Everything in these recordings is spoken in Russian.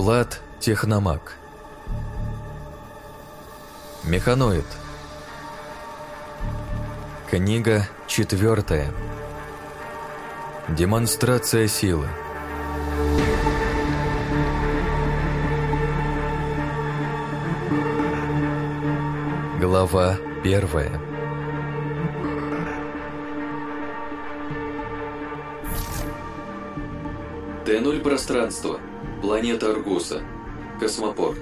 Влад Техномаг. Механоид. Книга четвертая. Демонстрация силы. Глава первая. Т-0 пространство. Планета Аргуса. Космопорт.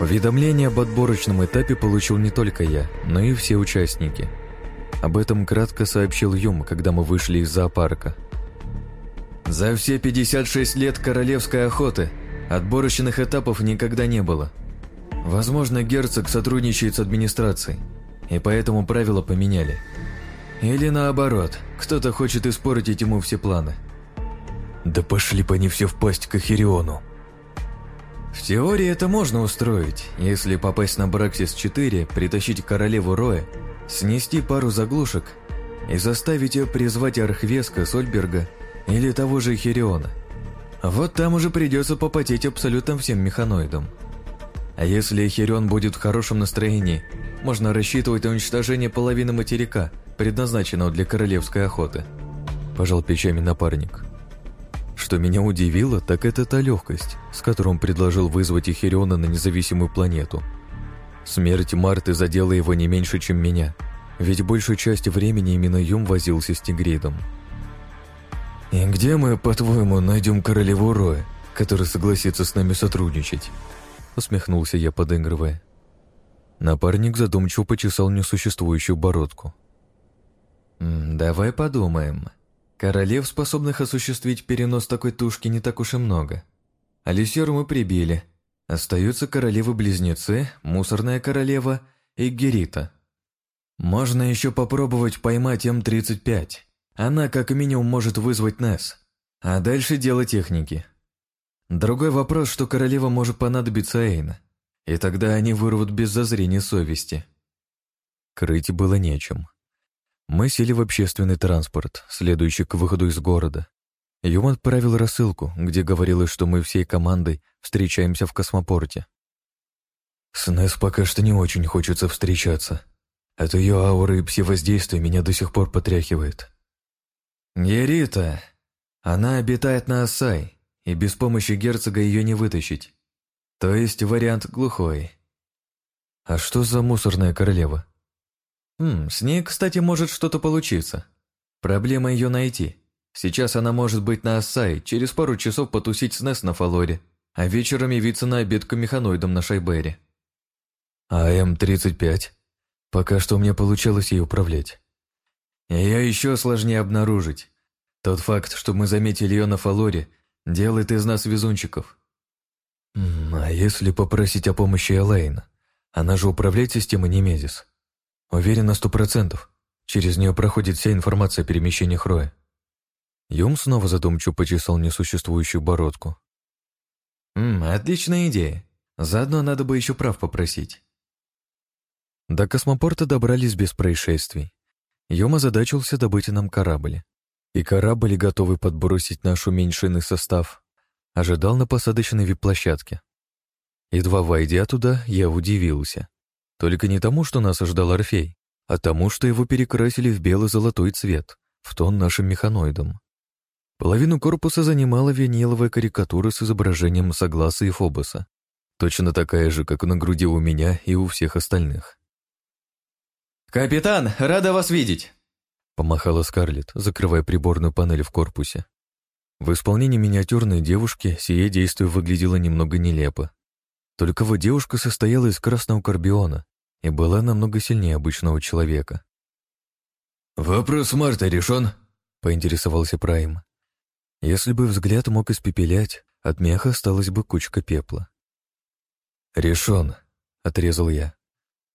Уведомление об отборочном этапе получил не только я, но и все участники. Об этом кратко сообщил Юм, когда мы вышли из зоопарка. За все 56 лет королевской охоты отборочных этапов никогда не было. Возможно, герцог сотрудничает с администрацией, и поэтому правила поменяли. Или наоборот, кто-то хочет испортить ему все планы. Да пошли бы они все впасть к Ахириону. В теории это можно устроить, если попасть на Браксис-4, притащить королеву Роя, снести пару заглушек и заставить ее призвать Архвеска, Сольберга или того же Хириона. Вот там уже придется попотеть абсолютно всем механоидам. А если Хирион будет в хорошем настроении, можно рассчитывать на уничтожение половины материка, предназначенного для королевской охоты. Пожал плечами напарник. Что меня удивило, так это та легкость, с которой он предложил вызвать Эхириона на независимую планету. Смерть Марты задела его не меньше, чем меня, ведь большую часть времени именно Юм возился с Тигридом. «И где мы, по-твоему, найдем королеву Роя, который согласится с нами сотрудничать?» Усмехнулся я, подыгрывая. Напарник задумчиво почесал несуществующую бородку. «Давай подумаем. Королев, способных осуществить перенос такой тушки, не так уж и много. Алисеру мы прибили. Остаются королевы-близнецы, мусорная королева и Герита. Можно еще попробовать поймать М-35. Она как минимум может вызвать Несс. А дальше дело техники. Другой вопрос, что королева может понадобиться Эйна. И тогда они вырвут без зазрения совести. Крыть было нечем. Мы сели в общественный транспорт, следующий к выходу из города. Юм отправил рассылку, где говорилось, что мы всей командой встречаемся в космопорте. С Несс пока что не очень хочется встречаться. От ее ауры и псевоздействия меня до сих пор потряхивает. Ерита, она обитает на Асай, и без помощи герцога ее не вытащить. То есть вариант глухой. А что за мусорная королева? Хм, с ней, кстати, может что-то получиться. Проблема ее найти. Сейчас она может быть на Ассае, через пару часов потусить с Несс на Фалоре, а вечером явиться на обед к механоидам на Шайбере. А М-35? Пока что мне получалось ей управлять. Ее еще сложнее обнаружить. Тот факт, что мы заметили ее на Фалоре, делает из нас везунчиков. А если попросить о помощи Элейна? Она же управляет системой Немезис. Уверен на сто процентов. Через нее проходит вся информация о перемещениях Роя. Юм снова задумчиво почесал несуществующую бородку. «Ммм, отличная идея. Заодно надо бы еще прав попросить». До космопорта добрались без происшествий. Юм озадачился добыть нам корабль. И корабль, готовый подбросить наш уменьшенный состав, ожидал на посадочной вип-площадке. Едва войдя туда, я удивился. Только не тому, что нас ожидал Орфей, а тому, что его перекрасили в бело-золотой цвет, в тон нашим механоидам. Половину корпуса занимала виниловая карикатура с изображением Согласа и Фобоса, точно такая же, как на груди у меня и у всех остальных. «Капитан, рада вас видеть!» помахала Скарлетт, закрывая приборную панель в корпусе. В исполнении миниатюрной девушки сие действие выглядело немного нелепо. Только вот девушка состояла из красного карбиона и была намного сильнее обычного человека. «Вопрос Марта решен?» — поинтересовался Прайм. Если бы взгляд мог испепелять, от меха осталась бы кучка пепла. «Решен», — отрезал я.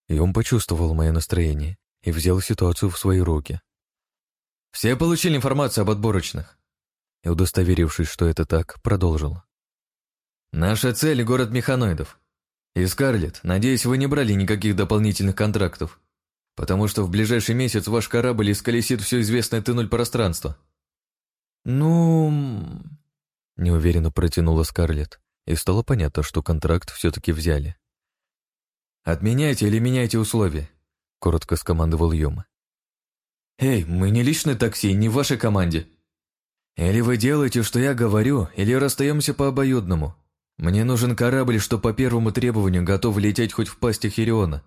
И он почувствовал мое настроение и взял ситуацию в свои руки. «Все получили информацию об отборочных?» И, удостоверившись, что это так, продолжил. «Наша цель — город механоидов. И, Скарлетт, надеюсь, вы не брали никаких дополнительных контрактов. потому что в ближайший месяц ваш корабль исколесит все известное Т-0 пространство». «Ну...» — неуверенно протянула Скарлетт, и стало понятно, что контракт все-таки взяли. «Отменяйте или меняйте условия», — коротко скомандовал Йома. «Эй, мы не личное такси, не в вашей команде. Или вы делаете, что я говорю, или расстаемся по обоюдному. Мне нужен корабль, что по первому требованию готов лететь хоть в пасти Хириона.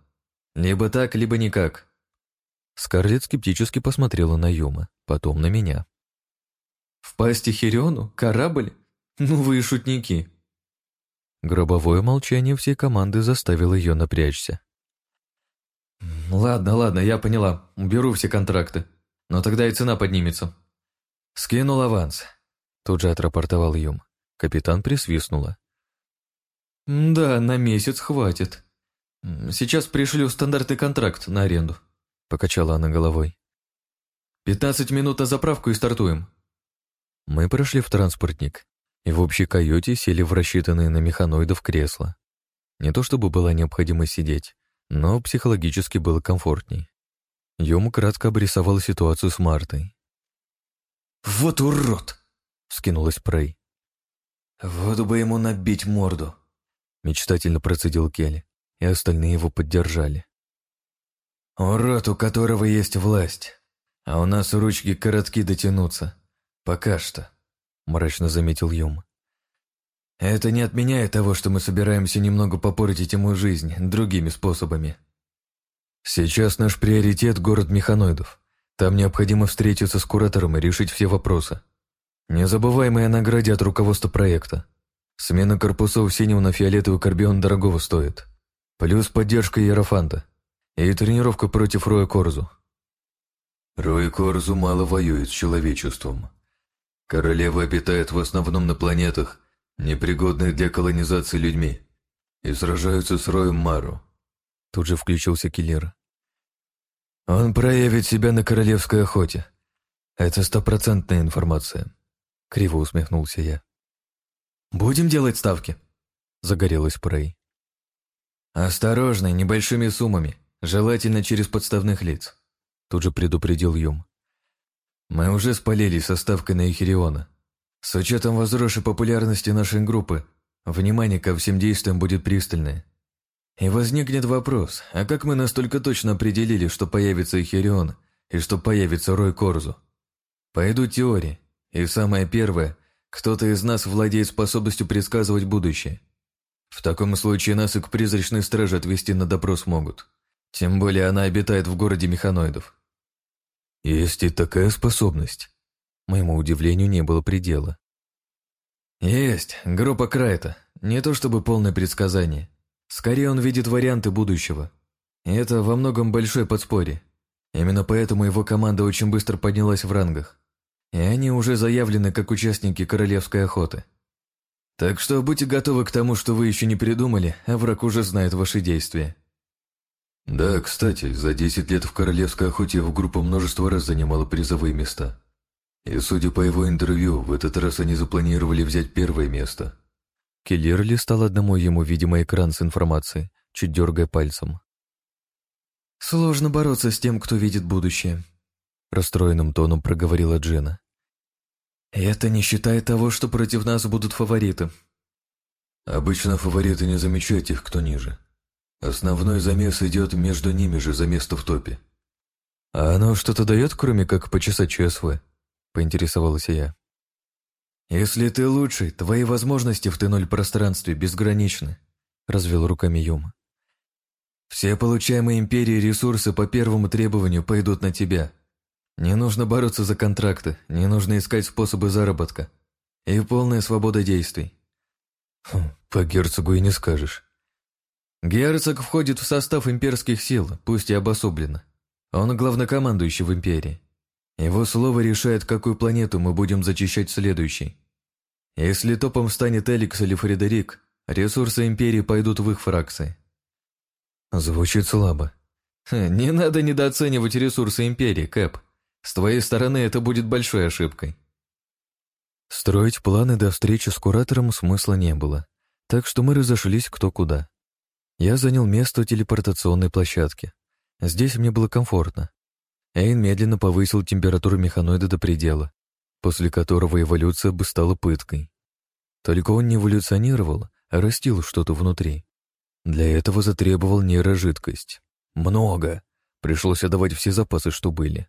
Либо так, либо никак». Скарлетт скептически посмотрела на Юма, потом на меня. «В пасти Хириону? Корабль? Ну вы и шутники!» Гробовое молчание всей команды заставило ее напрячься. «Ладно, ладно, я поняла. Уберу все контракты. Но тогда и цена поднимется. Скинул аванс». Тут же отрапортовал Юм. Капитан присвистнула. «Да, на месяц хватит. Сейчас пришлю стандартный контракт на аренду», — покачала она головой. «Пятнадцать минут на заправку и стартуем». Мы прошли в транспортник и в общей каюте сели в рассчитанные на механоидов кресла. Не то чтобы была необходимость сидеть, но психологически было комфортней. Юм кратко обрисовал ситуацию с Мартой. «Вот урод!» — вскинулась Прей. «Вот бы ему набить морду!» Мечтательно процедил Келли, и остальные его поддержали. «Урод, у которого есть власть, а у нас ручки коротки дотянуться. Пока что», — мрачно заметил Юм. «Это не отменяет того, что мы собираемся немного попортить ему жизнь другими способами. Сейчас наш приоритет — город механоидов. Там необходимо встретиться с куратором и решить все вопросы. Не забываем и о награде от руководства проекта. Смена корпусов синего на фиолетовый карбион дорогого стоит. Плюс поддержка Иерофанта. И тренировка против Роя Корзу. Рой Корзу мало воюет с человечеством. Королева обитает в основном на планетах, непригодных для колонизации людьми, и сражаются с Роем Мару. Тут же включился киллер. Он проявит себя на королевской охоте. Это стопроцентная информация. Криво усмехнулся я. «Будем делать ставки?» Загорелась Прей. «Осторожно, небольшими суммами, желательно через подставных лиц», тут же предупредил Юм. «Мы уже спалились со ставкой на Эхириона. С учетом возросшей популярности нашей группы, внимание ко всем действиям будет пристальное. И возникнет вопрос, а как мы настолько точно определили, что появится Эхирион и что появится Рой Корзу? Пойдут теории, и самое первое, кто-то из нас владеет способностью предсказывать будущее. В таком случае нас и к призрачной страже отвести на допрос могут. Тем более она обитает в городе механоидов. Есть и такая способность. Моему удивлению не было предела. Есть, группа Крайта. Не то чтобы полное предсказание. Скорее он видит варианты будущего. И это во многом большое подспорье. Именно поэтому его команда очень быстро поднялась в рангах и они уже заявлены как участники королевской охоты. Так что будьте готовы к тому, что вы еще не придумали, а враг уже знает ваши действия. Да, кстати, за 10 лет в королевской охоте его группа множество раз занимала призовые места. И судя по его интервью, в этот раз они запланировали взять первое место. Киллер листал одному ему видимый экран с информацией, чуть дергая пальцем. «Сложно бороться с тем, кто видит будущее», Расстроенным тоном проговорила Джина. «Это не считая того, что против нас будут фавориты». «Обычно фавориты не замечают тех, кто ниже. Основной замес идет между ними же за место в топе». «А оно что-то дает, кроме как почесать ЧСВ?» — поинтересовалась я. «Если ты лучший, твои возможности в Т-0 пространстве безграничны», — развел руками Юма. «Все получаемые империей ресурсы по первому требованию пойдут на тебя, не нужно бороться за контракты, не нужно искать способы заработка. И полная свобода действий. Хм, по герцогу и не скажешь. Герцог входит в состав имперских сил, пусть и обособленно. Он главнокомандующий в империи. Его слово решает, какую планету мы будем зачищать следующей. Если топом станет Эликс или Фредерик, ресурсы империи пойдут в их фракции. Звучит слабо. Не надо недооценивать ресурсы империи, Кэп. С твоей стороны это будет большой ошибкой. Строить планы до встречи с куратором смысла не было, так что мы разошлись кто куда. Я занял место у телепортационной площадки. Здесь мне было комфортно. Эйн медленно повысил температуру механоида до предела, после которого эволюция бы стала пыткой. Только он не эволюционировал, а растил что-то внутри. Для этого затребовал нейрожидкость. Много. Пришлось отдавать все запасы, что были.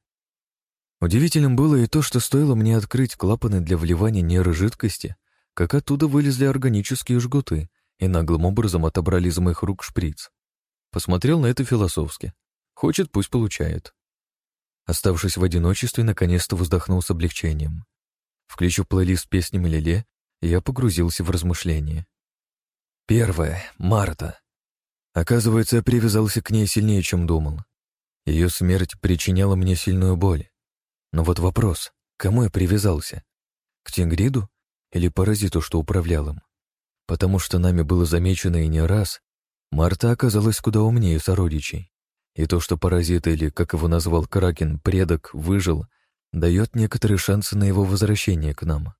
Удивительным было и то, что стоило мне открыть клапаны для вливания нейрожидкости, как оттуда вылезли органические жгуты и наглым образом отобрали из моих рук шприц. Посмотрел на это философски. Хочет, пусть получает. Оставшись в одиночестве, наконец-то вздохнул с облегчением. Включив плейлист с песнями я погрузился в размышления. Первое. Марта. Оказывается, я привязался к ней сильнее, чем думал. Ее смерть причиняла мне сильную боль. Но вот вопрос, кому я привязался? К Тингриду или паразиту, что управлял им? Потому что нами было замечено и не раз, Марта оказалась куда умнее сородичей. И то, что паразит или, как его назвал Кракен, предок, выжил, дает некоторые шансы на его возвращение к нам.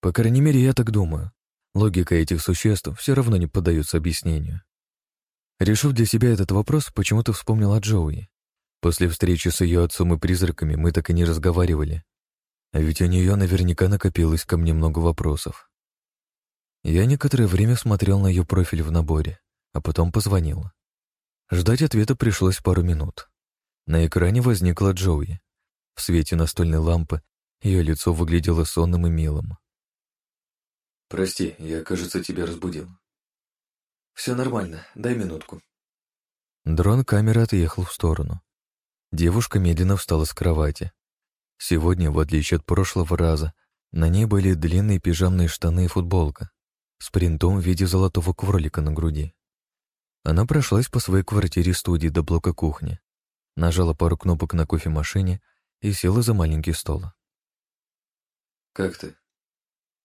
По крайней мере, я так думаю. Логика этих существ все равно не поддается объяснению. Решив для себя этот вопрос, почему-то вспомнил о Джоуи. После встречи с ее отцом и призраками мы так и не разговаривали. А ведь у нее наверняка накопилось ко мне много вопросов. Я некоторое время смотрел на ее профиль в наборе, а потом позвонил. Ждать ответа пришлось пару минут. На экране возникла Джоуи. В свете настольной лампы ее лицо выглядело сонным и милым. «Прости, я, кажется, тебя разбудил». «Все нормально, дай минутку». Дрон камеры отъехал в сторону. Девушка медленно встала с кровати. Сегодня, в отличие от прошлого раза, на ней были длинные пижамные штаны и футболка с принтом в виде золотого кролика на груди. Она прошлась по своей квартире-студии до блока кухни, нажала пару кнопок на кофемашине и села за маленький стол. «Как ты?»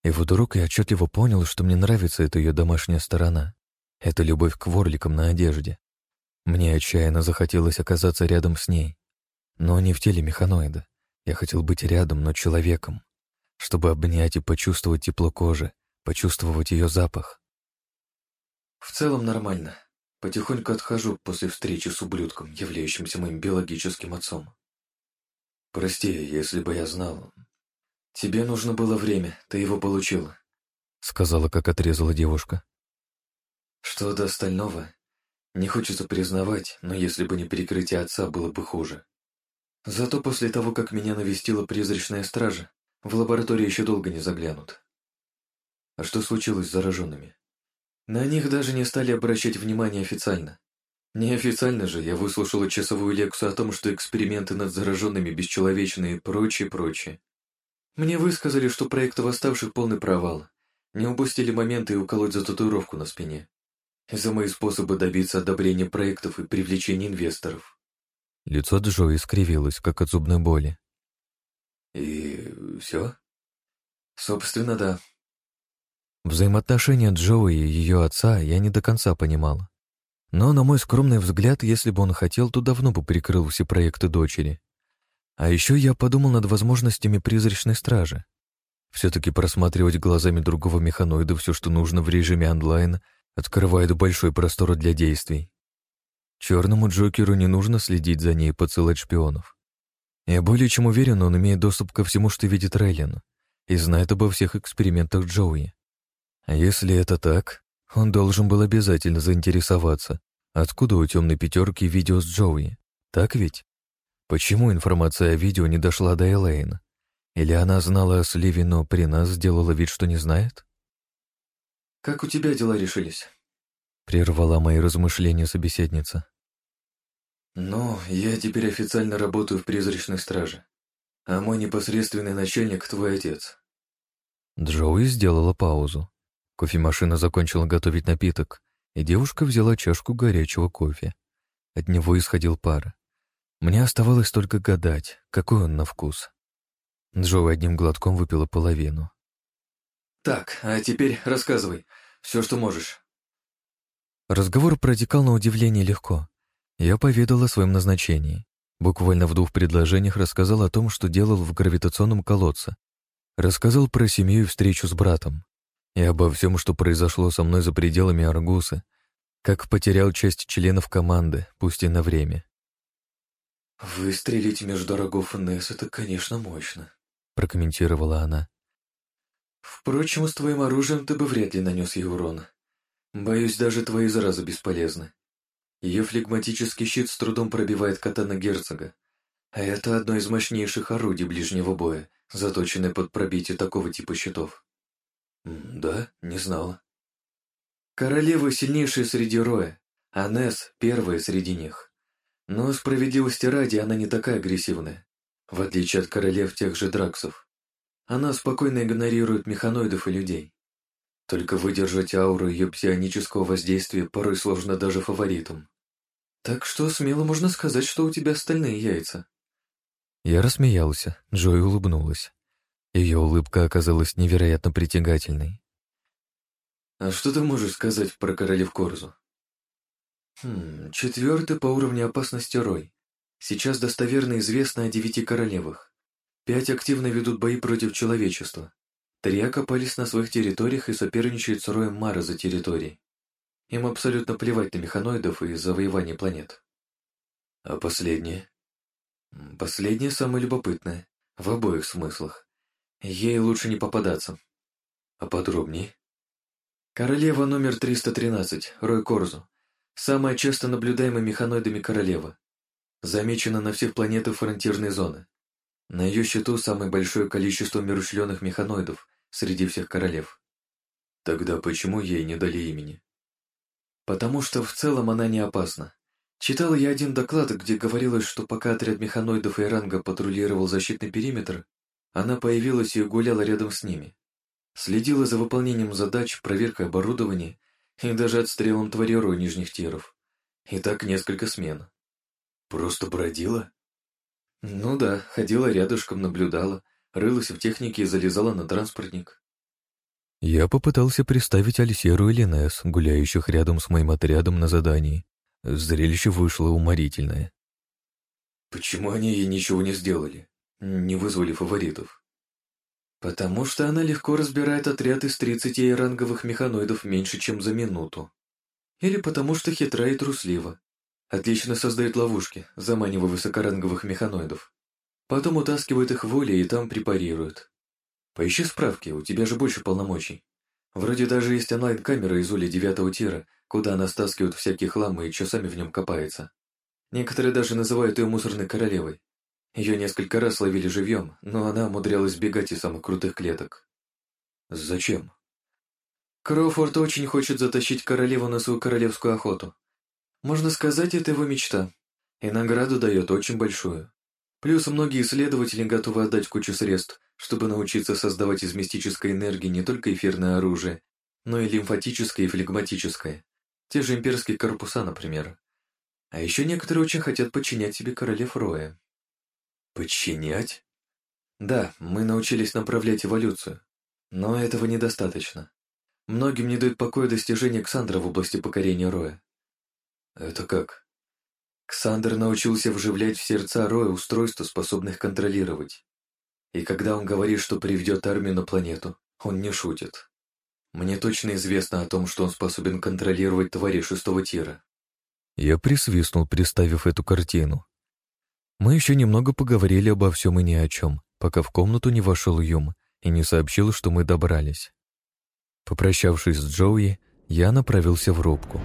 И вдруг я отчетливо понял, что мне нравится эта ее домашняя сторона. Это любовь к ворликам на одежде. Мне отчаянно захотелось оказаться рядом с ней. Но не в теле механоида. Я хотел быть рядом, но человеком. Чтобы обнять и почувствовать тепло кожи, почувствовать ее запах. В целом нормально. Потихоньку отхожу после встречи с ублюдком, являющимся моим биологическим отцом. Прости, если бы я знал. Тебе нужно было время, ты его получила. Сказала, как отрезала девушка. Что до остального, не хочется признавать, но если бы не перекрытие отца, было бы хуже. Зато после того, как меня навестила призрачная стража, в лабораторию еще долго не заглянут. А что случилось с зараженными? На них даже не стали обращать внимание официально. Неофициально же я выслушала часовую лекцию о том, что эксперименты над зараженными бесчеловечные и прочее, прочее. Мне высказали, что проект восставших полный провал. Не упустили моменты и уколоть за татуировку на спине за мои способы добиться одобрения проектов и привлечения инвесторов. Лицо Джои скривилось, как от зубной боли. И все? Собственно, да. Взаимоотношения Джои и ее отца я не до конца понимала. Но, на мой скромный взгляд, если бы он хотел, то давно бы прикрыл все проекты дочери. А еще я подумал над возможностями призрачной стражи. Все-таки просматривать глазами другого механоида все, что нужно в режиме онлайн, открывает большой простор для действий. Черному Джокеру не нужно следить за ней и подсылать шпионов. Я более чем уверен, он имеет доступ ко всему, что видит Рейлин, и знает обо всех экспериментах Джоуи. А если это так, он должен был обязательно заинтересоваться, откуда у темной пятерки видео с Джоуи. Так ведь? Почему информация о видео не дошла до Элейн? Или она знала о сливе, но при нас сделала вид, что не знает? «Как у тебя дела решились?» Прервала мои размышления собеседница. «Ну, я теперь официально работаю в призрачной страже, а мой непосредственный начальник — твой отец». Джоуи сделала паузу. Кофемашина закончила готовить напиток, и девушка взяла чашку горячего кофе. От него исходил пар. Мне оставалось только гадать, какой он на вкус. Джоуи одним глотком выпила половину. «Так, а теперь рассказывай, все, что можешь». Разговор протекал на удивление легко. Я поведал о своем назначении. Буквально в двух предложениях рассказал о том, что делал в гравитационном колодце. Рассказал про семью и встречу с братом. И обо всем, что произошло со мной за пределами Аргуса, как потерял часть членов команды, пусть и на время. «Выстрелить между рогов Несс — это, конечно, мощно», — прокомментировала она. «Впрочем, с твоим оружием ты бы вряд ли нанес ей урон. Боюсь, даже твои заразы бесполезны. Ее флегматический щит с трудом пробивает катана герцога, а это одно из мощнейших орудий ближнего боя, заточенное под пробитие такого типа щитов». «Да, не знала». «Королевы сильнейшие среди роя, а Несс первая среди них. Но справедливости ради она не такая агрессивная, в отличие от королев тех же драксов. Она спокойно игнорирует механоидов и людей. Только выдержать ауру ее псионического воздействия порой сложно даже фаворитам. Так что смело можно сказать, что у тебя остальные яйца. Я рассмеялся, Джой улыбнулась. Ее улыбка оказалась невероятно притягательной. «А что ты можешь сказать про королев Корзу?» Хм, четвертый по уровню опасности Рой. Сейчас достоверно известно о девяти королевах. Пять активно ведут бои против человечества. Три окопались на своих территориях и соперничают с Роем Мара за территории. Им абсолютно плевать на механоидов и завоевание планет. А последнее? Последнее самое любопытное. В обоих смыслах. Ей лучше не попадаться. А подробнее? Королева номер 313, Рой Корзу. Самая часто наблюдаемая механоидами королева. Замечена на всех планетах фронтирной зоны. На ее счету самое большое количество умерщвленных механоидов среди всех королев. Тогда почему ей не дали имени? Потому что в целом она не опасна. Читал я один доклад, где говорилось, что пока отряд механоидов и ранга патрулировал защитный периметр, она появилась и гуляла рядом с ними. Следила за выполнением задач, проверкой оборудования и даже отстрелом твареру нижних тиров. И так несколько смен. Просто бродила? Ну да, ходила рядышком, наблюдала, рылась в технике и залезала на транспортник. Я попытался представить Альсеру и Ленес, гуляющих рядом с моим отрядом на задании. Зрелище вышло уморительное. Почему они ей ничего не сделали? Не вызвали фаворитов? Потому что она легко разбирает отряд из 30 ранговых механоидов меньше, чем за минуту. Или потому что хитра и труслива. Отлично создает ловушки, заманивая высокоранговых механоидов. Потом утаскивает их в улей и там препарирует. Поищи справки, у тебя же больше полномочий. Вроде даже есть онлайн-камера из ули девятого тира, куда она стаскивает всякие хламы и часами в нем копается. Некоторые даже называют ее мусорной королевой. Ее несколько раз ловили живьем, но она умудрялась бегать из самых крутых клеток. Зачем? Кроуфорд очень хочет затащить королеву на свою королевскую охоту. Можно сказать, это его мечта. И награду дает очень большую. Плюс многие исследователи готовы отдать кучу средств, чтобы научиться создавать из мистической энергии не только эфирное оружие, но и лимфатическое и флегматическое. Те же имперские корпуса, например. А еще некоторые очень хотят подчинять себе королев Роя. Подчинять? Да, мы научились направлять эволюцию. Но этого недостаточно. Многим не дают покоя достижения Ксандра в области покорения Роя. Это как? Ксандр научился вживлять в сердца Роя устройства, способных контролировать. И когда он говорит, что приведет армию на планету, он не шутит. Мне точно известно о том, что он способен контролировать твари шестого тира. Я присвистнул, представив эту картину. Мы еще немного поговорили обо всем и ни о чем, пока в комнату не вошел Юм и не сообщил, что мы добрались. Попрощавшись с Джоуи, я направился в рубку.